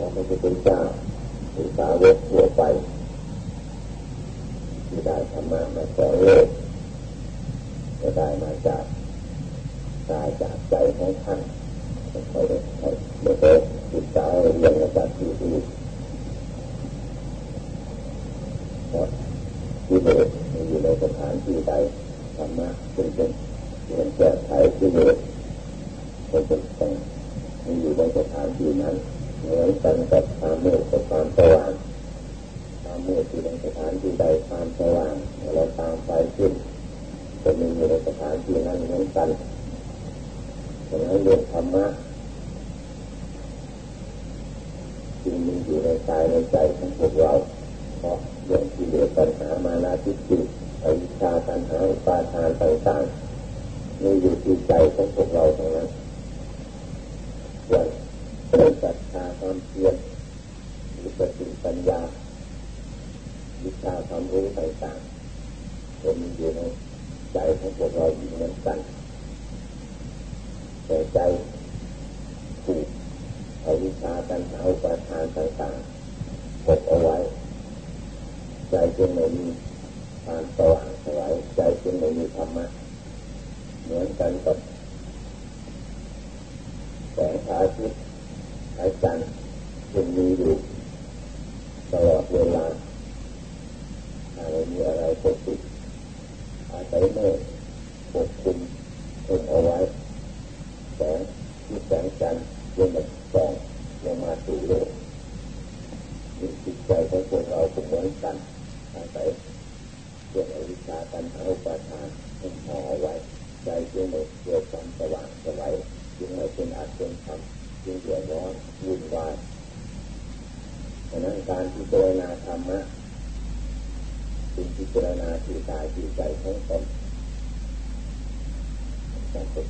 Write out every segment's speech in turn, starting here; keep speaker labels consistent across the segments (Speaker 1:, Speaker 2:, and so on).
Speaker 1: ของพระพุทธเจ้าหรือสาวกทั่วไปที่ได้ธรรมะมาสอนโลกก็ได้มาจากกายจากใจของท่านเขาได้ได้ได้ศึกษาเรียนมาจากที่อื่นที่เด็กอยู่ในสถานที่ใดธรรมะเป็น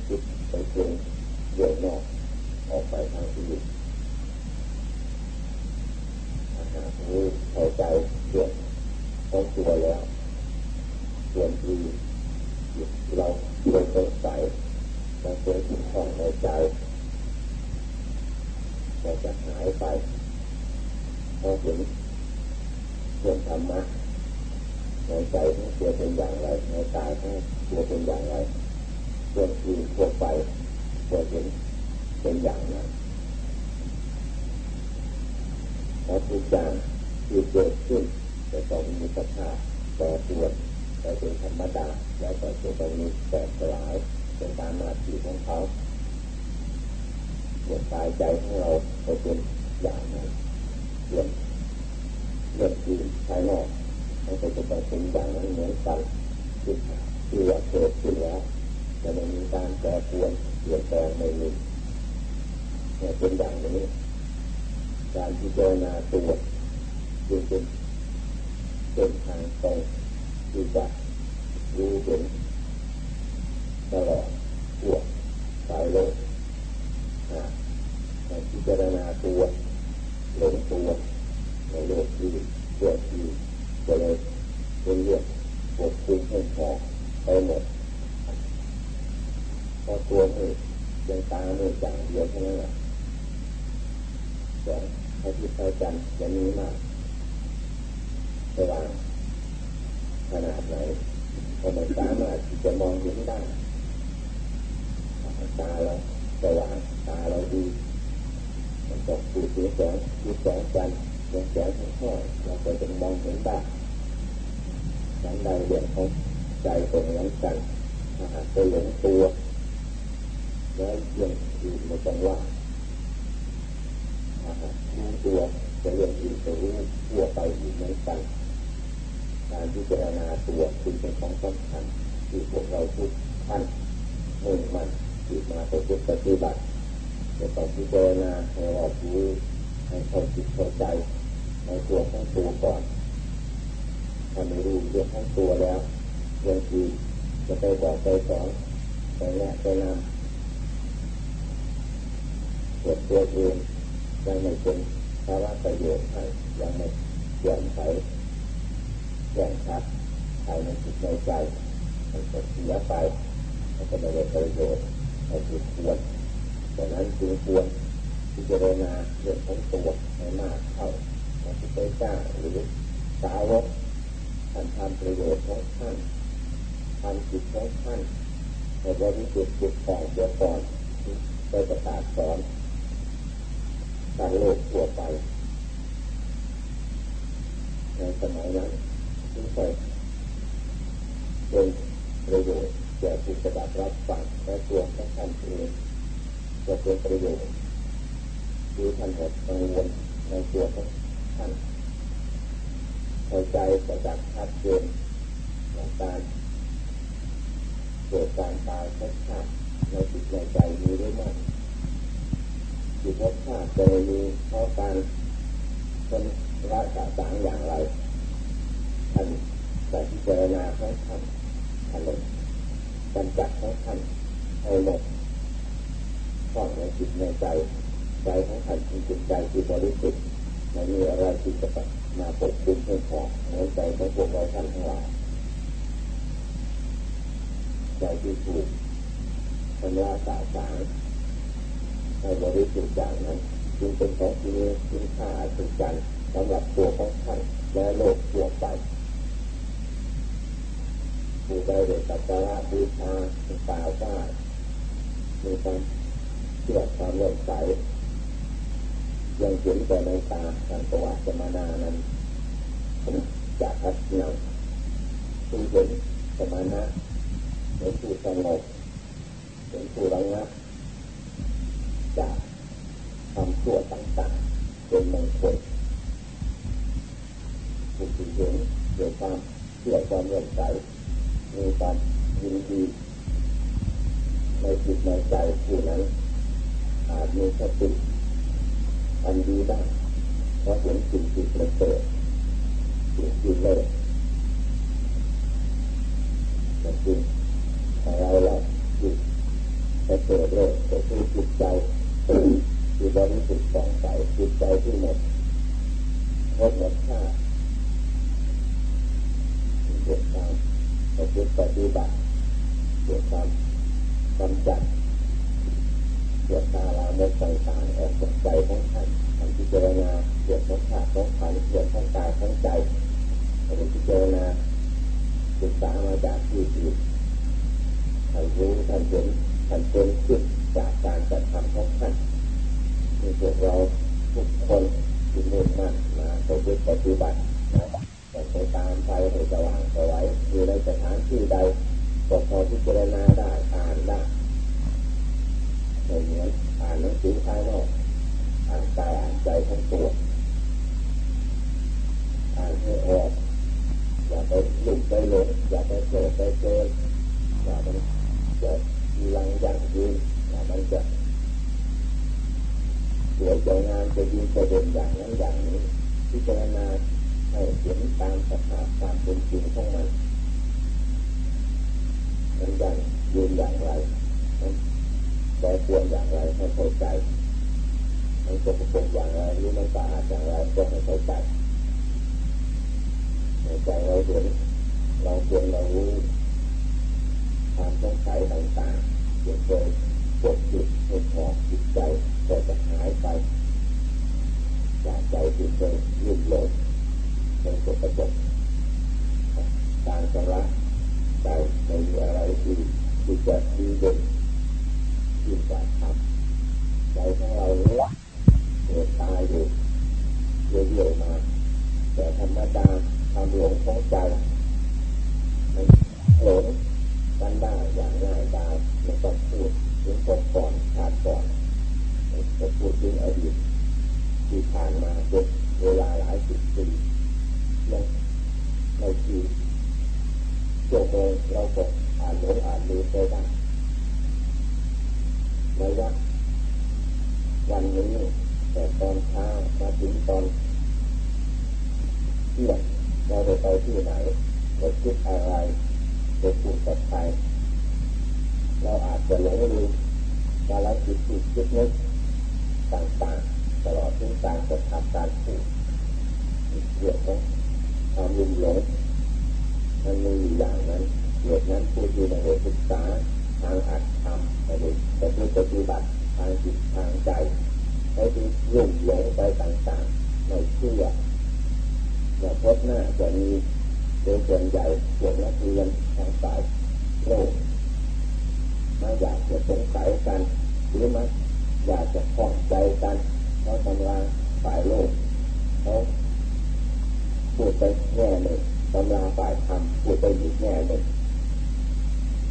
Speaker 1: จิตไปปรุงเยื่อนอกออกไปทางอื่นอาหารรู้เข้าใจเรื่องของตัวแล้วส่วนที่เราเคยสงสัยเราเคยติดข้องในใจก็จะหายไปพอถึงเรื่องธรรมะในใจของตัวเป็นอย่างไรในกายของตัวเป็นอย่างไรเรื่องที่ทั่วไปตัวเป็นเป็นอย่างนั้นเพราะทุกอย่างที่เกิดขึ้น จะต้องมีสภาพแต่ตัวนแต่เป็นธรรมดาแล้วแต่จะต้องมีแตกสลายเป็นตามมาที่ของเขาเรื่องกายใจของเราก็เป็นอย่างนั้นเรื่องเรื่องที่นภายนอกมันก็จะต้องเป็นอย่างนั้นเหมือนกันที่ที่ว่าเกิดขึ้นแล้วจะไม่มีการแปรปรวนเปลี่ยนแปลงไม่มีเนี่ยเป็นอย่างนี้ การพิจารณาตัวจึงเป็น เป็นทางตรงที่จะรู้เห็นตลอดทั่วสายโลกในพิจารณาตัวหลงตัวในโลกที่ตัวที่จะเลยเป็นเรื่องปวดคุมให้พอไปหมดพอตัวมือยังตามือจังเดียวเท่านั้นแหละแต่ให้ที่ไปกันจะมีมาก แต่ว่าขนาดไหนก็ไม่สามารถที่จะมองเห็นได้ตาเราสว่างตาเราดีมันตกสู่สีแสงสีแสงจันทร์แสงของพ่อเราก็จะมองเห็นได้ดังใดเรื่องของใจตรงนั้นกันถ้าหากไปหลงตัวแล้วเรื่องอื่นไม่ต้องว่าถ้าหากรู้ตัวจะเรื่องอื่นจะรู้ทั่วไปอีกเหมือนกัน การพิจารณาตัวคือเป็นของสำคัญที่พวกเราทุกท่านมุ่งมันที่มาประพฤติปฏิบัติจะต้องพิจารณาให้เรารู้ให้เข้าจิตเข้าใจในตัวของตัวก่อนถ้าไม่รู้เรื่องของตัวแล้วบางทีจะไปบอกไปสอนไปแนะไปนำตรวตัวเองยังไม่เป็นภาระประโยชน์ให้ยังไม่เปลี่ยนไป แย่งชัดภายในจิตในใจมันจะเสียไปมันจะไม่ได้ประโยชน์ไม่ถูกควรดังนั้นจึงควรพิจารณาเรื่องของตัวให้มากเข้าพระพุทธเจ้าหรือสาวกท่านทำประโยชน์ของท่านทำจิตของท่านในบริสุทธิ์จิตของเจ้าก่อนโดยประกาศสอนการโลกทั่วไปในสมัยนั้น ที่เคยเป็นประโยชน์แก่ผู้ปฏิบัติรับฟังและตัวของท่านเองจะเป็นประโยชน์หรือท่านจะกังวลในตัวของท่านเข้าใจประจักษ์ชัดเจนในการเกิดการตายชัดชาติในจิตในใจมีหรือไม่จิตชัดชาติจะมีเพราะการเป็นรักษาสางอย่างไร ท่านแต่พิจารณาของท่านท่านกำจัดของท่านให้หมดข้องในจิตในใจใจของท่านเป็นจิตใจที่บริสุทธิ์ไม่มีอะไรที่จะมาปกปิดให้พอในใจของพวกเราท่านทั้งหลายใจที่ถูกทำลาสาสางให้บริสุทธิ์อย่างนั้นจึงเป็นของที่มีคุณค่าอัศจรรย์สำหรับตัวของท่านและโลกทั่วไป ผู้ใดเด็กสักการะบูชาสาวว่ามีความเชื่อความเลื่อมใสยังเห็นแต่ในตาทางประวัติสมานานั้นจากทัศน์ผู้เห็นสมานะเห็นผู้สงบเห็นผู้ระงับจากความชั่วต่างๆเป็นมงคลผู้ที่เห็นเกิดความเชื่อความเลื่อมใสมีความยินดีในจิตในใจผู้นั้นอาจมีสติอันดีได้เพราะเห็นสิ่งที่ประเสริฐสิ่งที่เลิศแต่จริงแต่เราเราจิตประเสริฐเลิศแต่คือจิตใจที่บริสุทธิ์สองใสจิตใจที่หมดหมดหมดค่าเกิดความประพฤติปฏิบัติเกิดความกำจัดเกิดตาลามกต่างๆออกจากใจ ของท่านทำพิจารณาเกิดของขาดของขันเกิดของกายของใจทำพิจารณาศึกษามาจากที่อื่นท่านรู้ท่านเห็นท่านเป็นขึ้นจากการกระทำของท่านมีพวกเราทุกคนที่มุ่งมั่นมาประพฤติปฏิบัติแต่ไปตามไปให้สว่างสวัยอยู่ในสถานที่ใดก็พอพิจารณาได้อ่านได้เหมือนอ่านหนังสือภายนอก อ่านกายอ่านใจทั้งตัวอ่านให้ออกอย่าไปหลุดไปหลงอย่าไปโผล่ไปเจออย่ามันจะมีรังอย่างยืนอย่ามันจะสวยใจงานจะยืนจะเด่นอย่างนั้นอย่างนี้พิจารณาให้เห็นตามสภาพตามเป็นจริงของมันมันอย่างยืนอย่างไรมันแปรปลี่ยนอย่างไรให้เข้าใจ มันสกปรกอย่างไรหรือมันสะอาดอย่างไรก็ให้เข้าใจใจเราเห็นเราเพียงเรารู้ความสงสัยต่างๆเกี่ยวกับปวดจิตให้หอบจิตใจก็จะหายไปจากใจที่เคยลุ่มหลงเป็นสกปรกการชำระใจไม่มีอะไรที่ที่จะดีเด่นยิ่งกว่าทำใจของเราเนี้ย เกิดตายอยู่เรื่อยๆมา แต่ธรรมดาความหลงของใจมันหลงกันได้อย่างง่ายดายไม่ต้องพูดถึงคนก่อนชาติก่อนจะพูดถึงอดีตที่ผ่านมาเป็นเวลาหลายสิบปียังในทีชั่วโมงเราก็อ่านหลงอ่านลืมไปได้ไม่ว่าวันนี้ แต่ตอนเช้ามาถึงตอนเที่ยงเราจะไปที่ไหนเราคิดอะไรจะพูดกับใครเราอาจจะหลงลืมการละจิตจิตคิดนึกต่างๆ ตลอดถึงการกระทำการพูดเรื่องของความลุ่มหลงมันมีอยู่อย่างนั้นเหตุนั้นผู้ที่ในศึกษาทางอัดทำไปเลยแต่ผู้ปฏิบัติทางจิตทางใจ ไปยุ่งเหยิงไปต่างๆในเชื่อในพบหน้าจะมีโดยส่วนใหญ่พวกนักเรียนทางสายโลกมาอยากจะสงสัยกันหรือมาอยากจะข้องใจกันเพราะตำราฝ่ายโลกเขาพูดไปแง่หนึ่งตำราฝ่ายธรรมพูดไปอีกแง่หนึ่ง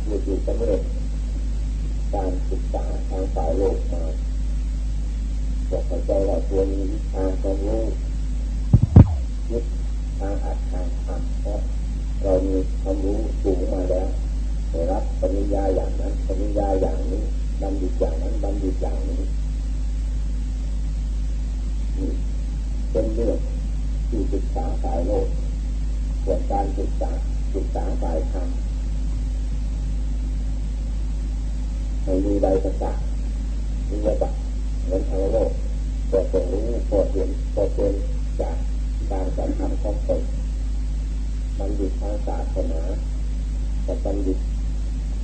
Speaker 1: พูดอยู่สำเร็จการศึกษาทางฝ่ายโลกมา บอกเข้าใจว่าตัวมีวิชาความรู้ยึดทางอัดทางทำเพราะเรามีความรู้สูงมาแล้วได้รับปริญญาอย่างนั้นปริญญาอย่างนี้บัณฑิตอย่างนั้นบัณฑิตอย่างนี้เป็นเรื่องที่ศึกษาสายโลกส่วนการศึกษาศึกษาสายธรรมให้มีใดประกาศมีระดับ เหมือนทางโลกพอตรงรู้พอเห็นพอเป็นจากการกระทำของตนบัณฑิตทางศาสนากับบัณฑิต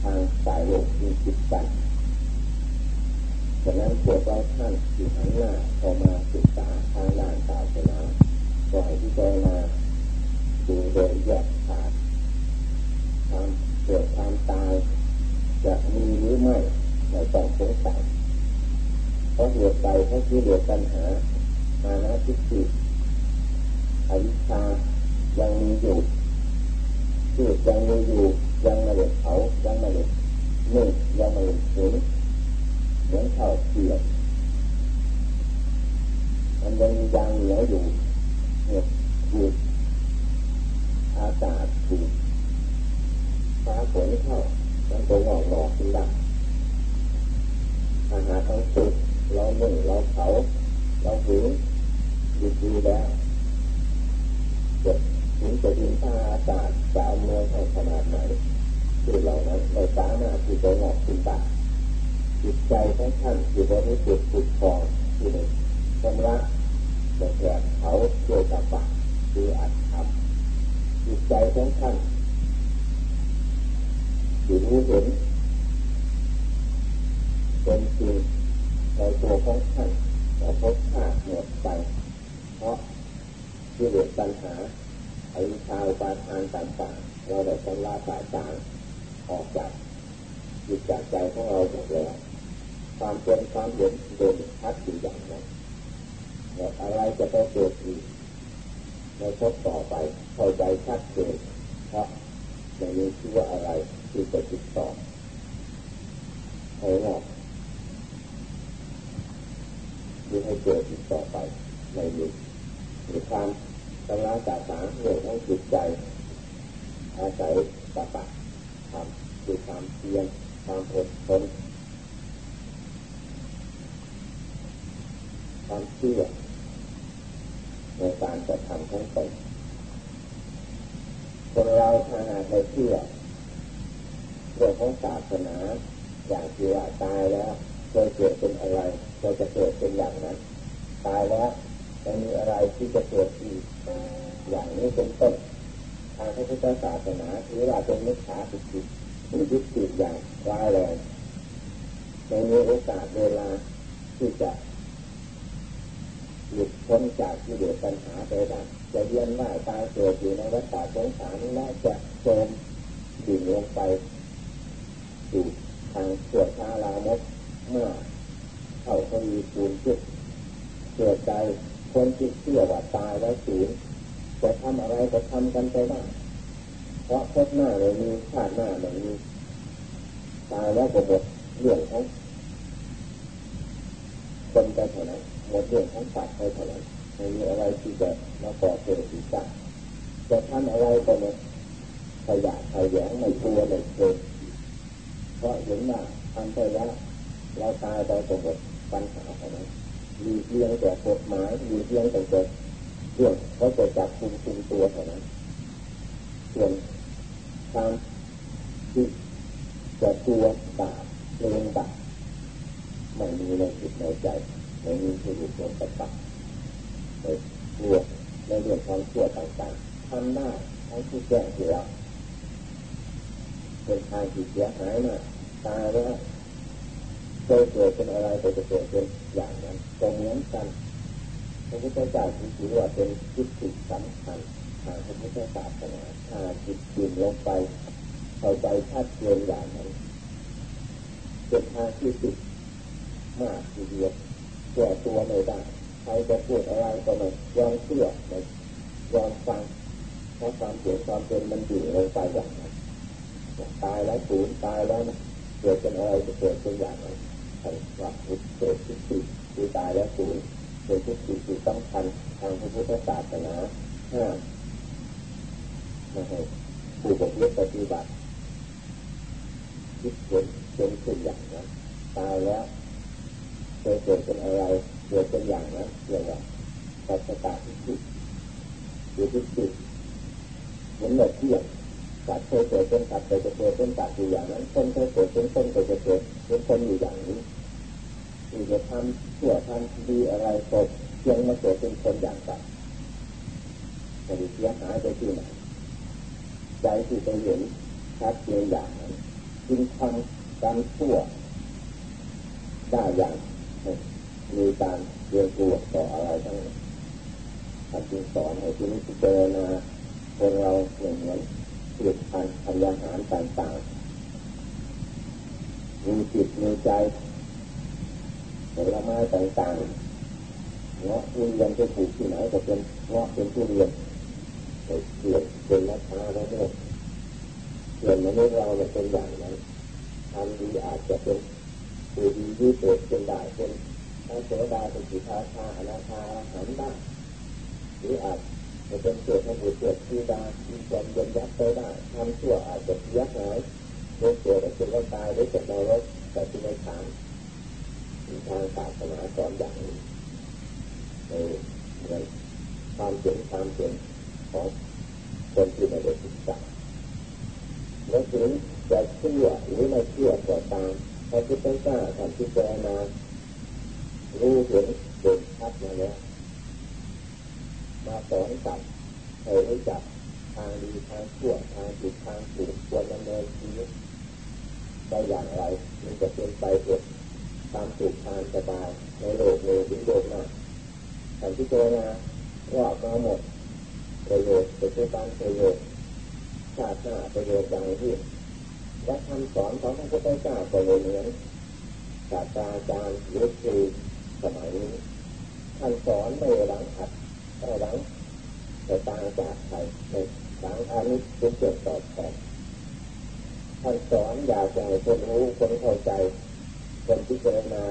Speaker 1: ทางสายโลกมีจิตกันฉะนั้นพวกเราท่านที่หันหน้าพอมาศึกษาทางด้านศาสนาก็ให้พิจารณาดูโดยแยกขาดความเกิดความตาย จะมีหรือไม่ในต้องสงสัยเพราะเหตุใดเพราะ ที่เหลือปัญหามานะทิฏฐิอวิชชายังมีอยู่ที่ยังมีอยู่ยังไม่ได้เผายังไม่ได้นึ่งยังไม่ได้ถึงเหมือนข้าวเปียกมันยังยางเหนียวอยู่ถูกอากาศถูกฟ้าฝนเข้ามันก็งอกงอกขึ้นได้อาหารทั้งสุกเราหนึ่งเราเผาเราหุงดีดีแล้วจะถึงจะดินฟ้าอากาศจะอำนวยให้ขนาดไหนคือเหล่านั้นเราสามารถที่จะงอกขึ้นได้ จิตใจของท่านอยู่บนนี้สุดสุดฟองที่หนึ่งชำระจะแผลเขาด้วยตาปากคืออัดทำจิตใจของท่านอยู่รู้เห็นเป็นจริงในตัวของท่านแต่พบค่าหมดไปเพราะเหลือปัญหาไอ้ชาวปาทานต่างๆเราได้ชำระสายต่างออกจากจิตจากใจของเราหมดแล้ว ความเป็นความเห็นเด่นชัดอยู่อย่างนั้นอะไรจะไปเกิดอีกในพบต่อไปเข้าใจชัดเจนเพราะไม่มีชื่อว่าอะไรที่จะติดต่อให้งอกหรือให้เกิดอีกต่อไปในนี้หรือการตำราสากสารเรื่องของจิตใจอาศัยปะปะทำคือความเพียรความอดทน ความเชื่อในการกระทำของตนคนเราถ้าหากไม่เชื่อเรื่องของศาสนาอย่างที่ว่าตายแล้วจะเกิดเป็นอะไรจะจะเกิดเป็นอย่างนั้นตายแล้วจะมีอะไรที่จะเกิดอีกอย่างนี้เป็นต้นทางพระพุทธศาสนาถือว่าเป็นมิจฉาทิฏฐิหรือทิฏฐิอย่างร้ายแรงในมีโอกาสเวลาที่จะ หลุดพ้นจากที่เดือดปัญหาไปได้จะเยียนว่าตายเกิดอยู่ในวัฏฏะสงสารและจะจมดิ่งลงไปสู่ทางเสื่อชาลามกเมื่อเข้าทวีปูนขึ้นเกิดใจคนที่เชื่อว่าตายแล้วสูญจะทำอะไรก็ทำกันไปได้เพราะพบหน้าเลยมีชาติหน้าเลยมีตายแล้วก็หมดเรื่องของคนไปเท่านั้น หมดเรื่องของสัตว์ไปเท่านั้นไม่มีอะไรที่จะมาก่อเกิดอีกได้จะทำอะไรก็ไม่ขยะขยงไม่กลัวไม่เกิดเพราะเห็นว่าทำไปแล้วเราตายไปก็หมดปัญหาเท่านั้นมีเพียงแต่กฎหมายมีเพียงแต่เกิดเรื่องเขาจะจับคุมคุมตัวเท่านั้นส่วนทางที่จะกลัวบาปเรื่องบาปไม่มีในจิตในใจ ไม่มีที่อยู่บนตะปักในกลัวในเรื่องความชั่วต่างๆทำได้ทั้งที่แจ้งที่เราเป็นทางที่เสียหายมากตายแล้วเคยเกิดเป็นอะไรก็จะเกิดเป็นอย่างนั้นก็เหมือนกันพระพุทธเจ้าถือว่าเป็นจิตติสำคัญทางพระพุทธศาสนาถ้าจิตจิตลงไปเข้าใจชัดเจนอย่างนั้นเป็นทางที่สุดมากทีเดียว ตัวตัวไม่ได้ใครจะพูดอะไรก็ไม่ยอมเชื่อไม่ยอมฟังเพราะความเสียความเป็นมันอยู่ลงไปอย่างนั้นตายแล้วสูญตายแล้วเกิดเป็นอะไรจะเกิดเป็นอย่างไรท่านว่าเกิดทุกสิ่งคือตายแล้วสูญเกิดทุกสิ่งคือสำคัญทางพระพุทธศาสนาห้ามไม่ให้ผู้ปฏิบัติคิดเห็นเป็นขึ้นอย่างนั้นตายแล้ว เคยเกิดเป็นอะไรเกิดเป็นอย่างนั้นเรียกว่าปัจจตัที่จิหรือที่จิเหมือนเมื่อเที่ยงสัตว์เคยเกิดเป็นสัตว์เคยจะเกิดเป็นสัตว์อยู่อย่างนั้นคนเคยเกิดเป็นคนเคยจะเกิดเป็นคนอยู่อย่างนี้ที่จะทำชั่วทำดีอะไรก็เพียงมาเกิดเป็นคนอย่างไรจะดีเสียหายไปที่ไหนใจที่ไปเห็นชัดเจนอย่างนั้นจึงทำการชั่วได้อย่าง มีการเรียนรู้ต่ออะไรทั้งนั้นท่านจึงสอนให้ที่นี้พิจารณาคนเราเหมือนเหมือนผลิตภัณฑ์ทำอาหารต่างๆ มีจิตมีใจผลไม้ต่างๆเงาะทุเรียนจะปลูกที่ไหนก็เป็นเงาะเป็นทุเรียนเป็นเกลือเป็นมะพร้าแล้วเนี่ยส่วนมนุษย์เราเนี่ยเป็นอย่างนั้นทำดีอาจจะเป็น อยู่ดียืดเกิดเป็นได้เป็นพระโสดาเป็นสิทาชาอนาคาหันบ้างหรืออาจจะเป็นเกิดในบุตรเกิดที่ดามีความย็นยักโตได้ทำชั่วอาจจะยักหายโดยเกิดและเป็นตายหรือเกิดในรถแต่ที่ไม่ถามทางศาสนาสอนอย่างนี้ในความเห็นความเห็นของคนที่ไม่ได้ศึกษาแล้วถึงจะเชื่อหรือไม่เชื่อก็ตามพระพุทธเจ้าท่านพิจารณารู้เห็นเด่นชัดมาแล้วมาสอนสัตว์ให้รู้จักทางดีทางชั่วทางผิดทางถูกควรดำเนินชีวิตได้อย่างไรมันจะเป็นไปเพื่อความสุขทางสบายในโลกนี้หรือโลกหน้าท่านพิจารณาว่ามาหมดประโยชน์ปัจจุบันประโยชน์ชาติหน้าประโยชน์อย่างที่และคำสอนของพระพุทธเจ้าก็เลยเหมือนศาสตราจารย์หรือครูสมัยนี้ท่านสอนไม่หลังหัดไม่หลังแต่ต่างจากใครในหลังอานิเป็นเกิดตอบแทนท่านสอนอยากจะให้คนรู้คนเข้าใจคนพิจารณา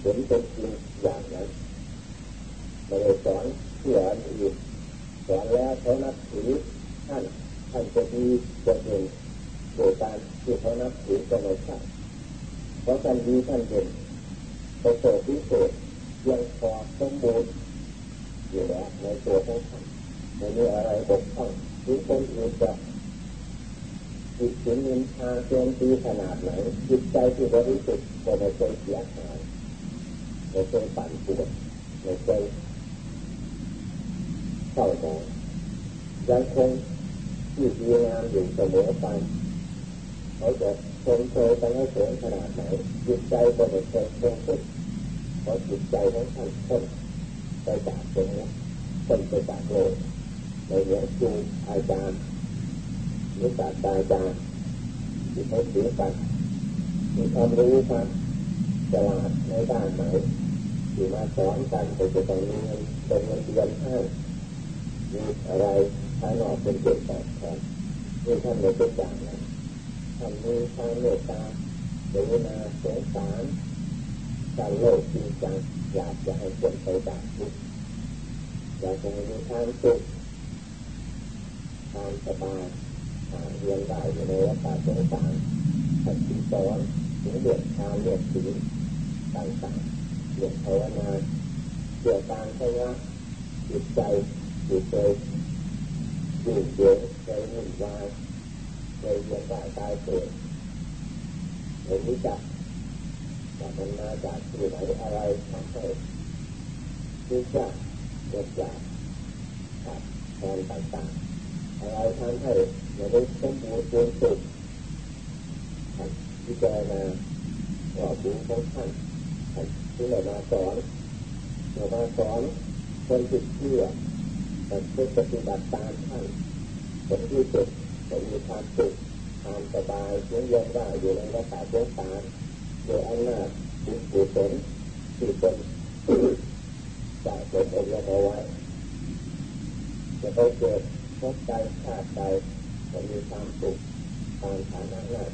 Speaker 1: เห็นเป็นจริงอย่างนั้นไม่ได้สอนเพื่ออื่นสอนแล้วเขานับถือท่านท่านจะดีจะเห็นโดยการที่เขานับถือก็ไม่ใช่เพราะท่านดีท่านเห็นประเสริฐพิเศษ ยังพอสมบูรณ์อยู่แล้วในตัวของท่านไม่มีอะไรบกพร่องหรือคนอื่นจะจิตถึงนินทาโจมตีขนาดไหนจิตใจที่บริสุทธิ์ก็ไม่เคยเสียหายไม่เคยปั่นปวดไม่เคยเศร้าหมองยังคงที่ดีงามอยู่เสมอไปเขาจะคงเคยไปให้เสริมขนาดไหนจิตใจก็ไม่เคยคงสุดเพราะจิตใจของท่านพ้นไปจากตรงนี้พ้นไปจากโลกในเหนือครูอาจารย์หรือศาสตราจารย์ที่เขาถือกันมีความรู้กันฉลาดในด้านไหนที่มาสอนกันก็จะต้องมีเงินเป็นเงินเดือนให้มีอะไรภายนอกเป็นเกิดตอบแทนนี่ท่านเลยเป็นอย่างนั้นท่านมีความเมตตาเดวนาสงสาร การโลกจริงจังอยากจะให้คนไปจากทุกข์อยากจะให้มีความสุขความสบายเรียนได้ในวัฏสงสารท่านที่สอนถึงเรื่องทานเรื่องศีลต่างๆเรื่องภาวนาเกี่ยวกับการใช้จิตใจจิตใจอยู่เย็นใจหุ่นวายใจเย็นได้ตายเกิดเห็นรู้จัก ว่มันมาจากที่ไหนอะไรทำให้รู้จักเกิดจากขาดแทนต่างๆอะไรทำให้ไม่ได้สมบูรณ์เต็มสุดพิจารณาว่าบุญของท่านที่เรามาสอนเรามาสอนคนติดเชื่อแต่เพื่อปฏิบัติตามท่านผลที่สุดจะมีความสุขความสบายเชื่อเย็นได้อยู่ในรักษาเชื้อสาร โดยอำนาจบุญกุศลที่เป็นจะเป็นองค์เอาไว้จะไปเกิดพบใจชาติใจจะมีความสุขตามฐานะหน้า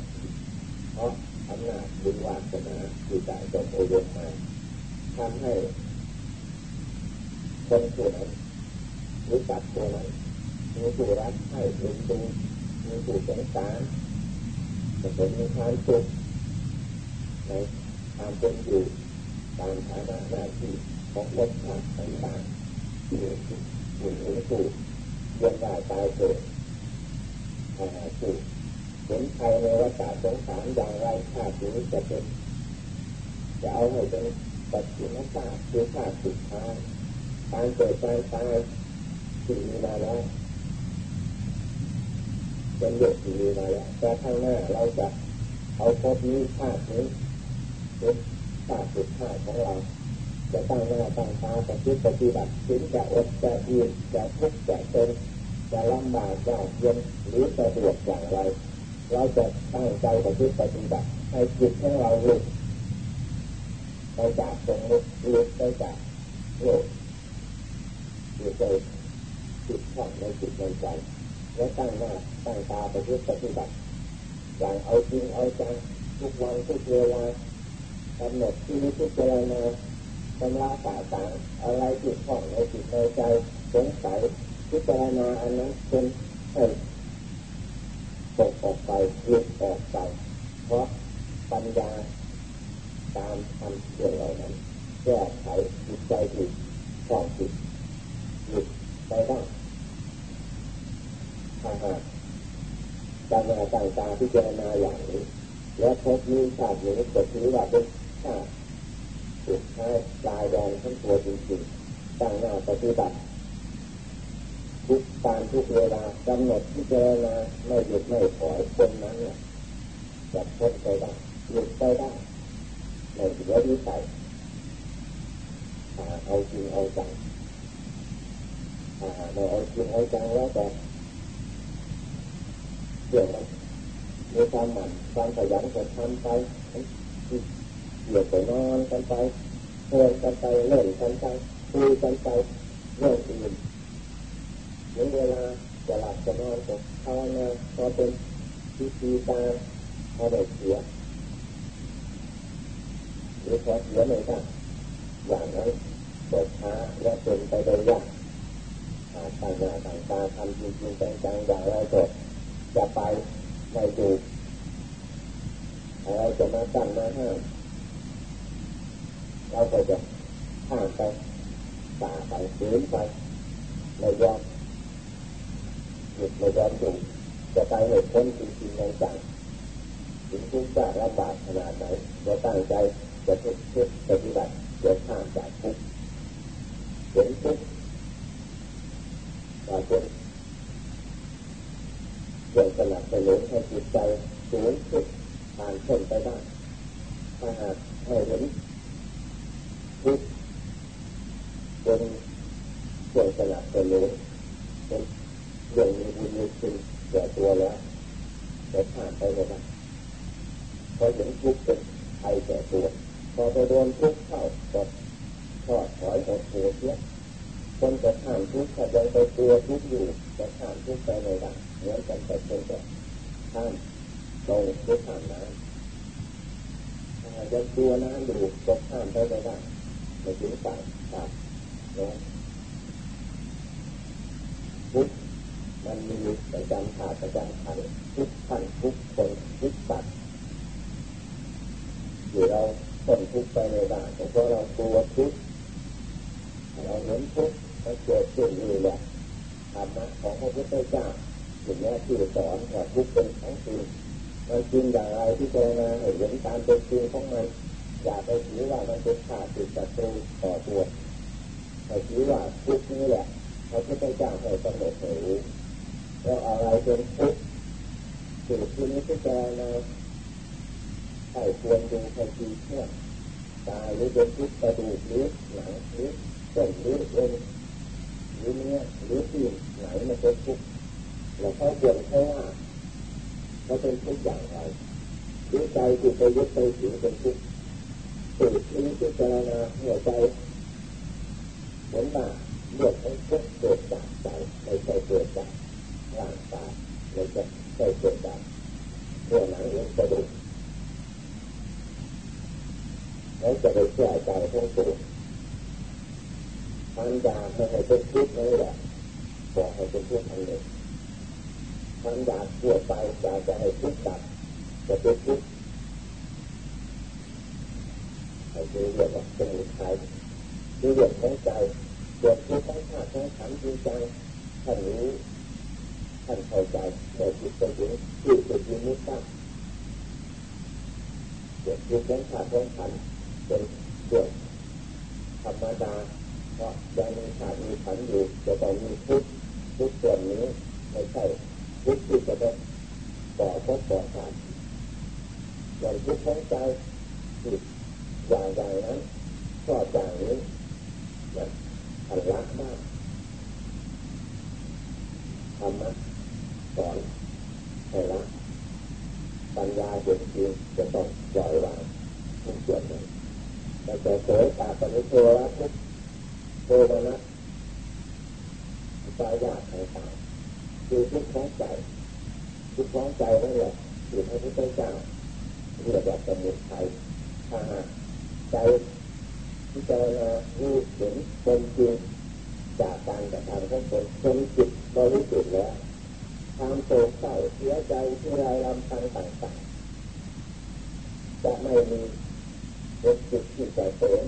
Speaker 1: เพราะอำนาจบุญวาสนาที่จะจงโอโยนมาทำให้คนผู้นั้นรู้จักตัวนั้นมีผู้รักให้เอ็นดูมีผู้สงสารจะเป็นมีความสุข ในความเป็นอยู่ตามฐานะหน้าที่ของคนชาติต่างๆที่อยู่ในผู้เยี่ยมได้ตายเกิดอาหารผู้เห็นใครในวัฏสงสารอย่างไรชาตินี้จะเป็นจะเอาให้เป็นปัจจุบันชาติคือชาติสุดท้ายการเกิดการตายสิ่งนี้มาแล้วเป็นเรื่องสิ่งนี้มาแล้วแต่ข้างหน้าเราจะเอาพบนี้ชาตินี้ เป็นชาติสุดท้าของเราจะตั้งหน้าตั้งตาปฏิปฏิบัติถึงจะอดจะยืนจะทุกข์จะจนจะลำบากยากเย็นหรือสะดวกอย่างไร เราจะตั้งใจปฏิปฏิบัติให้จิตของเราหลุดไปจากตรงนี้หลุดไปจากโลกหรือใจจิตข้องในจิตในใจและตั้งหน้าตั้งตาไปเพื่อปฏิบัติอย่างเอาจริงเอาจังทุกวันทุกเวลา กำหนดที่นี้พิจารณาชำระสาสางๆอะไรจิตข้องในจิตในใจสงสัยพิจารณาอันนั้นเป็นให้ตกออกไปหลุดออกไป เพราะปัญญาตามทำเรื่องเหล่านั้นแก้ไขจิตใจจิตข้องจิตหยุดไปได้ถ้าหากการมาต่างตาพิจารณาอย่างนี้ แล้วพบนี้ชาตินี้จะถือว่าเป็น สุดท้ายลายแดงทั้งตัวจริงๆตั้งหน้าปฏิบัติ ทุกการทุกเวลากำหนดพิจารณาไม่หยุดไม่ถอยคนนั้นเนี่ยจะพ้นไปได้หยุดไปได้ในเหลือวิสัยเอาจริงเอาจังเราเอาจริงเอาจังแล้วแต่เรื่องมันมีความหมั่นความขยันก็ทำไป เหยียดไปนอนกันไปเลินกันไปเล่นกันไปคุยกันไปเรื่องอื่นถึงเวลาจะหลับจะนอนก็ภาวนาพอเป็นพิธีการพอได้เสียหรือพอเสียไม่ได้อย่างนั้นเปิดช้าและเป็นไปโดยยากต่างหน้าต่างตาทำจริงจริงจังๆอย่างไรก็จะไปไม่ถูกอะไรจะมาสั่งมาห้าม เราก็จะข้ามไปป่าไปฝืนไปไม่ยอมหยุดไม่ยอมอยู่จะไปเหตุผลจริงๆจังๆถึงทุกข์จะลำบากขนาดไหนจะตั้งใจจะทุกข์ปฏิบัติจะข้ามจากทุกข์เห็นทุกข์ว่าเป็นเกี่ยวสนับสนุนให้จิตใจสูงสุดผ่านพ้นไปได้ถ้าหากให้เห็นทุก เป็นเกี่ยวสนับสนุนเป็นเรื่องมีบุญมีคุณแก่ตัวแล้วจะผ่านไปไม่ได้พอเห็นทุกข์เป็นภัยแก่ตัว พอไปโดนทุกข์เข้าก็ทอดถอยของหัวเสียคนจะผ่านทุกข์ถ้ายังไปตัวทุกข์อยู่จะผ่านทุกข์ไปไม่ได้เหมือนกันแต่คนจะข้ามลงด้วยผ่านน้ำถ้ายังตัวน้ำอยู่ก็ข้ามไปไม่ได้ไม่ถึงฝั่งครับ นะทุกมันมีประจำขาดประจำขันทุกขันทุกคนทุกสัตว์อยู่เราคนทุกไปในบ้านเพราะเราตัวทุกเราเห็นทุกมันเกิดขึ้นนี่แหละธรรมะของพระพุทธเจ้าถึงแม้ที่สอนว่าทุกเป็นของจริงมันจริงอย่างไรที่เจรณาเห็นตามเป็นจริงของมันอย่าไปถือว่ามันเป็นขาดติดศัตรูต่อตัว แต่ถือว่าทุกนี้แหละพระพุทธเจ้าให้กำหนดหนูแล้วอะไรเป็นทุกสิ่งที่นี้พิจารณาใช่ควรดูทันทีเชื่อตายหรือเป็นทุกกระดูกหรือหนังหรือเส้นหรือเอ็นหรือเนื้อหรือที่ไหนมันเป็นทุกเราเข้าเกี่ยวเขาว่าเขาเป็นทุกอย่างไรหรือใจที่ไปยึดไปถือเป็นทุกข์ตื่นนี้พิจารณาหัวใจ เหมือนว่าเลือดของทุกเกิดจากใจไม่ใช่เกิดจากร่างกายไม่ใช่เกิดจากเนื้อหนังเอ็นกระดูกแล้วจะไปแก้ใจของตัวปัญญาไม่ให้เป็นทุกข์นั่แหละบอกให้เป็นทุกข์ทางหนึ่งปัญญาทั่วไปอยากจะให้ทุกข์ตัดจะเป็นทุกข์ให้เรียกว่าสมุ ทัยเรื่องของใจเกิดทุกข์ทั้งชาติทั้งขันธ์จริงจังท่านรู้ท่านเข้าใจเมื่อจิตไปถึงที่สุดยิมุตตะเกิดทุกข์ทั้งชาติทั้งขันธ์เป็นเรื่องธรรมดาเพราะยังมีขาดมีขันธ์อยู่จะต้องมีทุกทุกส่วนนี้ไม่ใช่ทุกที่จะได้ต่อพบต่อขาดอย่างทุกข์ของใจจิตอย่างอย่างนั้นก็อย่างนี้ อย่างอันรักมากธรรมะสอนให้รักปัญญาเห็นจริงจะต้องปล่อยวางทุกส่วนนั้นแต่จะเสยตาปณิโทระทุกโทมนัสตายากต่างๆคือทุกข์ของใจทุกข์ของใจนั่นแหละคือพระพุทธเจ้าเรียกว่าสมุทัยถ้าหากใจ พิจารณารู้เห็นเป็นจริงจากการกระทำของตนจนจิตบริสุทธิ์แล้วความโศกเศร้าเสียใจที่ไรลำพังต่างๆจะไม่มีเป็นจิตที่ใจเสน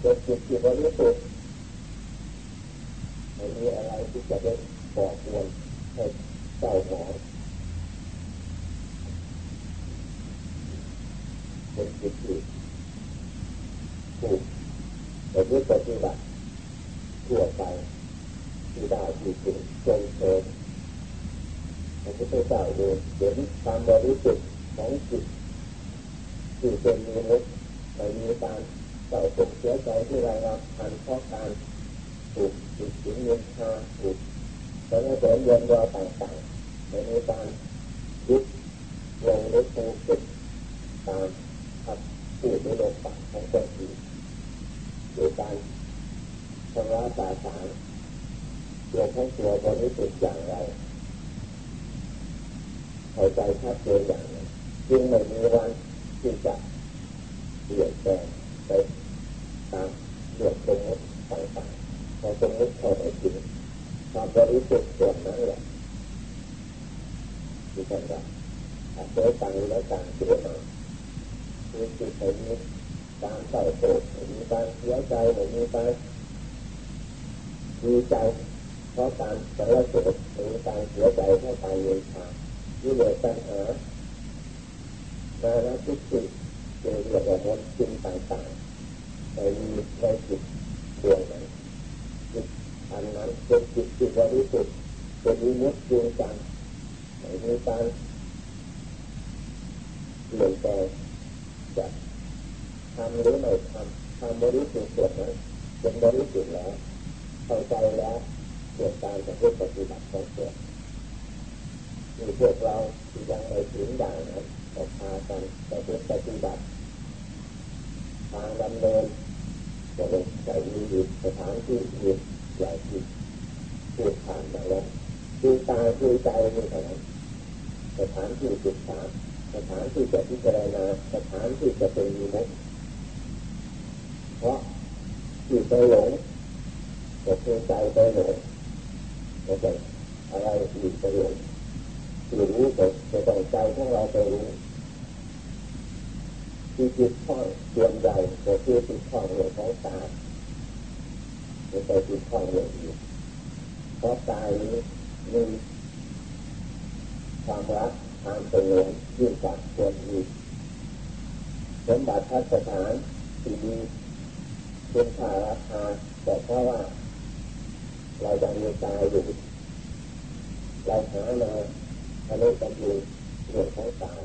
Speaker 1: เป็นจิตที่บริสุทธิ์ไม่มีอะไรที่จะเป็นก่อควรให้เศร้าหมองเป็นจิตที่ ถูกแต่ด้วยปฏิบัติทั่วไปที่ได้ที่ถึงจนเกิดพระพุทธเจ้าดูเห็นความบริสุทธิ์ของจิตที่เป็นมีมุตไม่มีการเศร้าโศกเสียใจที่ไรเราทันเพราะการถูกจิตถึงเงินชาถูกแต่ในเสริมเย็นรอต่างๆไม่มีการยึดลงในภูเก็ตตามขับพูดในโลกปากของคนอื่นหรือ การชำระสาสารตัวทั้งตัวบริสุทธิ์อย่างไรเข้าใจชัดเจนอย่างนั้นจึงไม่มีวันที่จะเปลี่ยนแปลงไปตามเรื่องสมมติต่างๆพอสมมติเข้าไปถึงความบริสุทธิ์ส่วนนั้นแหละที่ท่านว่าอาศัยตังและการเสียมาคือจิตในนี้ การเศร้าโศกมีการเสียใจหรือมีการดีใจเพราะการสารโศกมีการเสียใจเพราะการเยียชาที่เหลือปัญหานานาทิฏฐิเกี่ยวกับมลจินต่างๆในมีในจิตดวงนั้นจิตอันนั้นเป็นจิตที่บริสุทธิ์เป็นวิมุตติจริงจังไม่มีการเปลี่ยนแปลงจะ ทำหรือไม่ทำทำบริสุทธิ์ส่วนนั้นเป็นบริสุทธิ์แล้วเข้าใจแล้วเกิดการปฏิบัติของตัวมีพวกเราที่ยังไม่ถึงด่านนั้นก็พากันไปปฏิบัติทางดำเนินจะเป็นใจมีอยู่สถานที่อื่นใหญ่ที่พูดผ่านมาแล้วคือตาคือใจนี่เท่านั้นสถานที่ศึกษาสถานที่จะพิจารณาสถานที่จะเป็นมีมุก เพราะที่ไปหลงก็คือใจไปหลงก็จะอะไรอีกไปหลงรู้แต่จะต้องใจของเราไปรู้ที่จิตข้องส่วนใหญ่ก็คือจิตข้องเรื่องของตาไม่ใช่จิตข้องเรื่องอื่นเพราะตายนี้มีความรักความสงบยิ่งกว่าส่วนอื่นสมบัติพัฒสถานที่มี เป็นค่าราคาแต่เพราะว่า เราจะมีตายอยู่เราหามาทะเลกันอยู่เรื่องของตาย